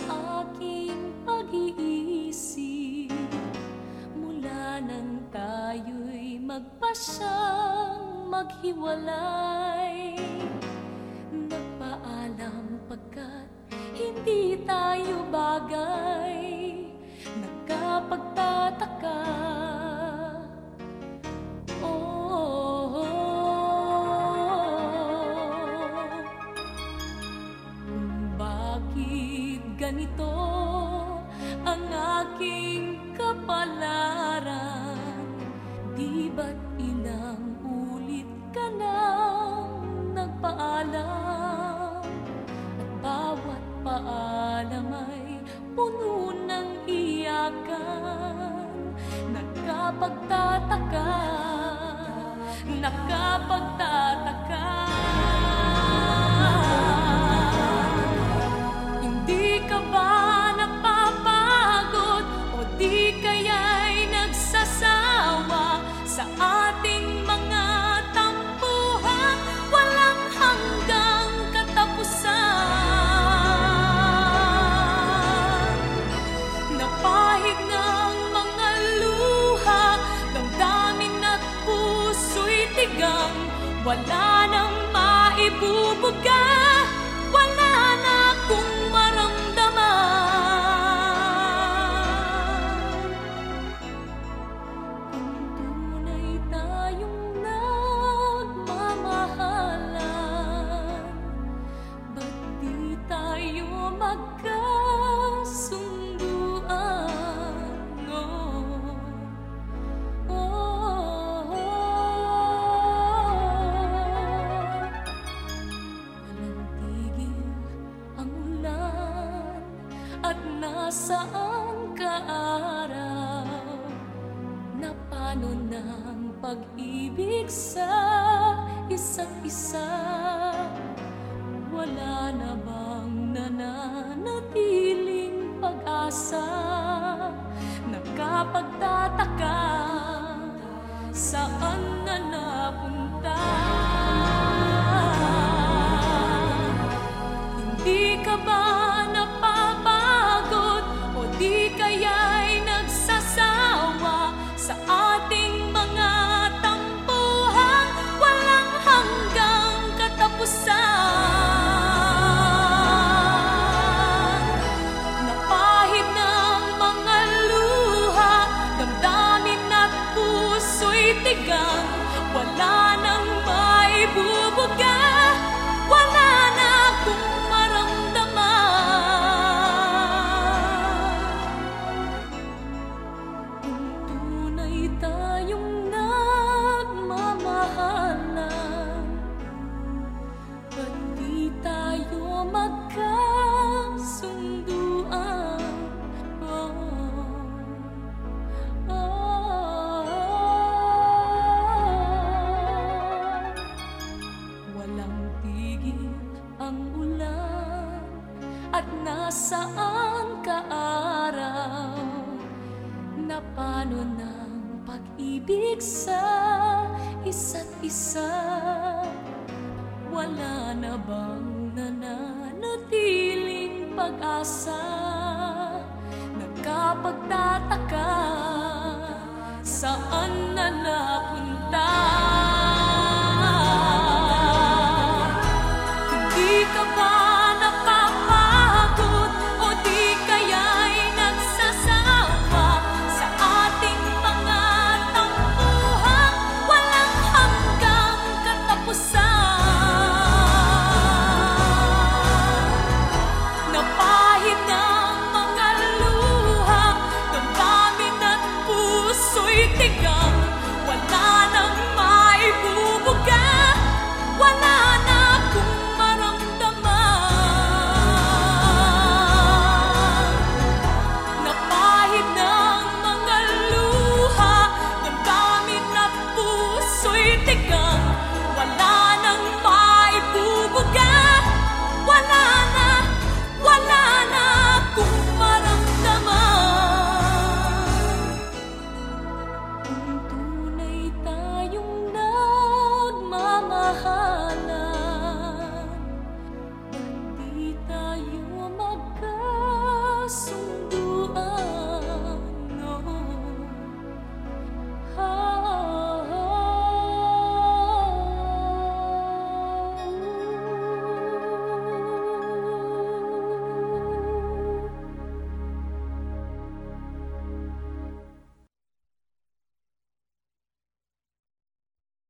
sa aking pag-iisip. Mula nang tayo'y magpasyang maghiwalay. Nagpaalam pagkat hindi tayo bagay ganito ang aking kapalaran. Di ba't ilang ulit ka nang nagpaalam? At bawat paalam ay puno ng iyakan. Nagkapagtataka Nakapagtataka Wala nang maibubuga. Wala na akong At nasaan ka araw Na paano ng pag-ibig sa isa't isa? Wala na bang nananatiling pag-asa? Nakapagtataka Saan na napunta at nasaan ka araw na pano ng pag-ibig sa isa't isa? Wala na bang nananatiling pag-asa? Nagkapagtataka saan na lang